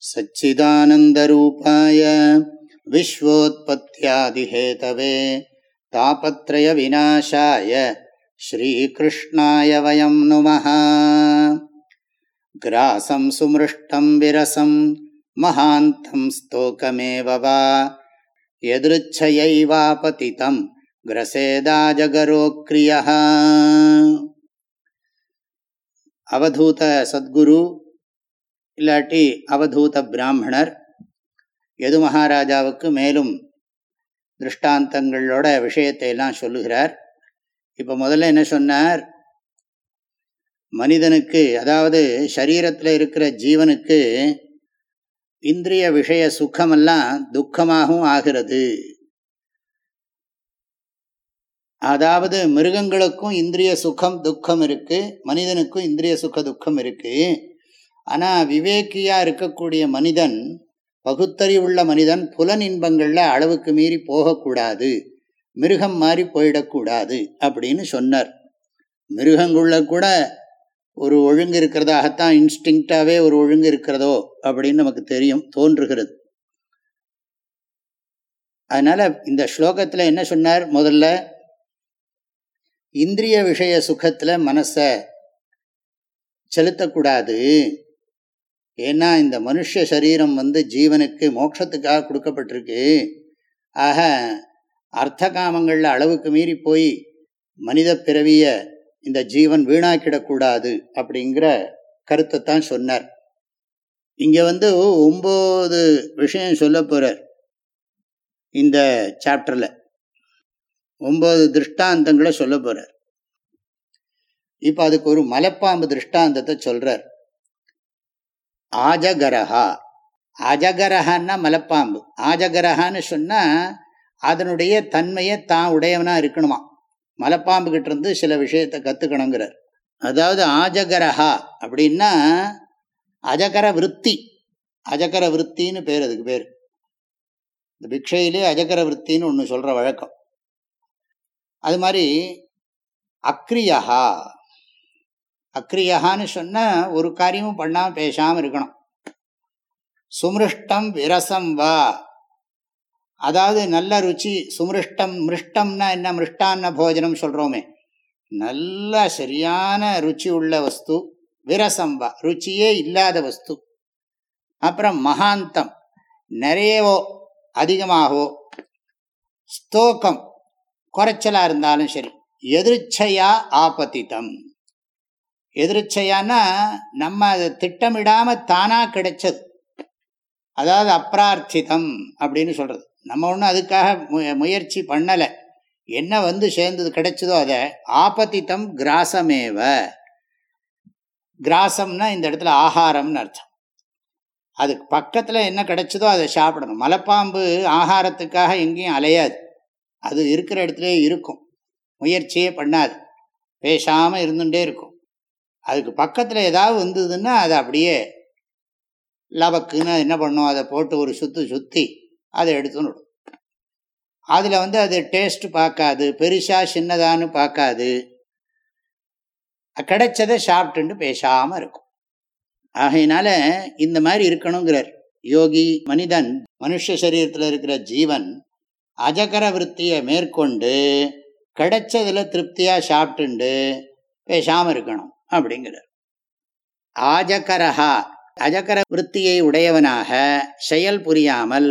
सच्चिदानन्दरूपाय विश्वोत्पत्त्यादिहेतवे तापत्रयविनाशाय श्रीकृष्णाय वयम् नुमः। ग्रासम् सुमृष्टम् विरसम् महान्तम् स्तोकमेव वा। यदृच्छयैवापतितम् ग्रसेदा जगरो क्रियः। अवधूत सद्गुरु இல்லாட்டி அவதூத பிராமணர். எது மகாராஜாவுக்கு மேலும் திருஷ்டாந்தங்களோட விஷயத்தை எல்லாம் சொல்லுகிறார். இப்போ முதல்ல என்ன சொன்னார்? மனிதனுக்கு அதாவது சரீரத்தில் இருக்கிற ஜீவனுக்கு இந்திரிய விஷய சுக்கமெல்லாம் துக்கமாகவும் ஆகிறது. அதாவது மிருகங்களுக்கும் இந்திரிய சுகம் துக்கம் இருக்கு மனிதனுக்கும் இந்திரிய சுக துக்கம் இருக்கு. ஆனால் விவேக்கியாக இருக்கக்கூடிய மனிதன் பகுத்தறிவுள்ள மனிதன் புலன் இன்பங்களில் அளவுக்கு மீறி போகக்கூடாது. மிருகம் மாதிரி போயிடக்கூடாது அப்படின்னு சொன்னார். மிருகங்குள்ள கூட ஒரு ஒழுங்கு இருக்கிறதாகத்தான் இன்ஸ்டிங்டாகவே ஒரு ஒழுங்கு இருக்கிறதோ அப்படின்னு நமக்கு தெரியும் தோன்றுகிறது. அதனால் இந்த ஸ்லோகத்தில் என்ன சொன்னார்? முதல்ல இந்திரிய விஷய சுகத்தில் மனசை செலுத்தக்கூடாது. ஏன்னா இந்த மனுஷ சரீரம் வந்து ஜீவனுக்கு மோட்சத்துக்காக கொடுக்கப்பட்டிருக்கு. ஆக அர்த்த காமங்களில் அளவுக்கு மீறி போய் மனித பிறவிய இந்த ஜீவன் வீணாக்கிடக்கூடாது அப்படிங்கிற கருத்தை தான் சொன்னார். இங்கே வந்து ஒம்பது விஷயம் சொல்ல போகிறார் இந்த சாப்டரில் ஒம்பது திருஷ்டாந்தங்களை சொல்ல போகிறார் இப்போ அதுக்கு ஒரு மலைப்பாம்பு திருஷ்டாந்தத்தை சொல்கிறார் ஆஜகரஹா. அஜகரஹான்னா மலப்பாம்பு. ஆஜகரஹான்னு சொன்னால் அதனுடைய தன்மையை தான் உடையவனாக இருக்கணுமா? மலப்பாம்பு கிட்ட இருந்து சில விஷயத்தை கற்றுக்கணுங்கிறார் அதாவது ஆஜகரஹா அப்படின்னா அஜகர விற்பி அஜகர விற்த்தின்னு பேர் அதுக்கு பேர். இந்த பிக்ஷையிலே அஜகர விற்த்தின்னு ஒன்று சொல்கிற வழக்கம். அது மாதிரி அக்ரியஹா அக்ரியஹான்னு சொன்னால் ஒரு காரியமும் பண்ணாமல் பேசாமல் இருக்கணும். சுமிருஷ்டம் விரசம் வா. அதாவது நல்ல ருச்சி சுமிருஷ்டம் மிருஷ்டம்னா என்ன? மிருஷ்டான்ன போஜனம் சொல்கிறோமே நல்ல சரியான ருச்சி உள்ள வஸ்து விரசம் வா. ருச்சியே இல்லாத வஸ்து. அப்புறம் மகாந்தம். நிறையவோ அதிகமாகவோ ஸ்தோக்கம் குறைச்சலாக இருந்தாலும் சரி. எதிர்ச்சையா ஆபத்தித்தம் எதிர்ச்சையானா நம்ம அதை திட்டமிடாமல் தானாக கிடைச்சது. அதாவது அப்பிரார்த்திதம் அப்படின்னு சொல்கிறது நம்ம ஒன்றும் அதுக்காக மு முயற்சி பண்ணலை. என்ன வந்து சேர்ந்தது கிடைச்சதோ அதை ஆபத்தித்தம் கிராசமேவ. கிராசம்னா இந்த இடத்துல ஆகாரம்னு அர்த்தம். அதுக்கு பக்கத்தில் என்ன கிடைச்சதோ அதை சாப்பிடணும். மலைப்பாம்பு ஆகாரத்துக்காக எங்கேயும் அலையாது. அது இருக்கிற இடத்துல இருக்கும். முயற்சியே பண்ணாது. பேசாமல் இருந்துகிட்டே இருக்கும். அதுக்கு பக்கத்தில் ஏதாவது வந்ததுன்னா அதை அப்படியே லபக்குன்னு என்ன பண்ணும்? அதை போட்டு ஒரு சுத்து சுற்றி அதை எடுத்துன்னு விடும் அதில் வந்து அது டேஸ்ட்டு பார்க்காது பெருசாக சின்னதான்னு பார்க்காது. கிடைச்சதை சாப்பிட்டுண்டு பேசாமல் இருக்கும். ஆகையினால இந்த மாதிரி இருக்கணுங்கிறார். யோகி மனிதன் மனுஷ சரீரத்தில் இருக்கிற ஜீவன் அஜகர விற்த்தியை மேற்கொண்டு கிடைச்சதில் திருப்தியாக சாப்பிட்டுண்டு பேசாமல் இருக்கணும். அப்படிங்கிறார். ஆஜகரஹா அஜகர விற்த்தியை உடையவனாக செயல் புரியாமல்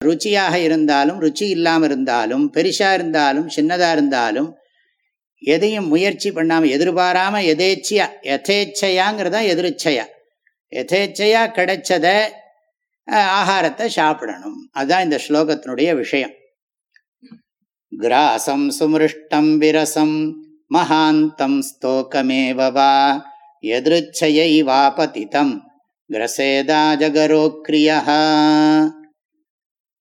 ருச்சியாக இருந்தாலும் ருச்சி இல்லாமல் இருந்தாலும் பெருசாக இருந்தாலும் சின்னதாக இருந்தாலும் எதையும் முயற்சி பண்ணாமல் எதிர்பாராமல் எதேச்சியா யதேச்சையாங்கிறதா எதிர்ச்சையா? யதேச்சையா கிடைச்சத ஆகாரத்தை சாப்பிடணும். அதுதான் இந்த ஸ்லோகத்தினுடைய விஷயம். கிராசம் சுமிருஷ்டம் விரசம் மகாந்தம் ஸ்தோகமேவா எதிர்ச்சையை வாபதிதம். கிரசேதா ஜகரோக்ரியா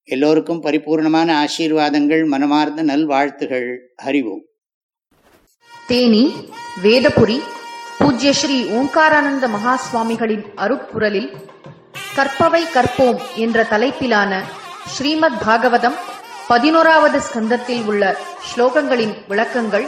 எல்லோருக்கும் பரிபூர்ணமான ஆசீர்வாதங்கள் மனமார்ந்த நல்வாழ்த்துகள். அறிவோம் தேனி வேதபுரி பூஜ்ய ஸ்ரீ ஓங்காரானந்த மகா சுவாமிகளின் அருப்புரலில் கற்பவை கற்போம் என்ற தலைப்பிலான ஸ்ரீமத் பாகவதம் பதினோராவது ஸ்கந்தத்தில் உள்ள ஸ்லோகங்களின் விளக்கங்கள்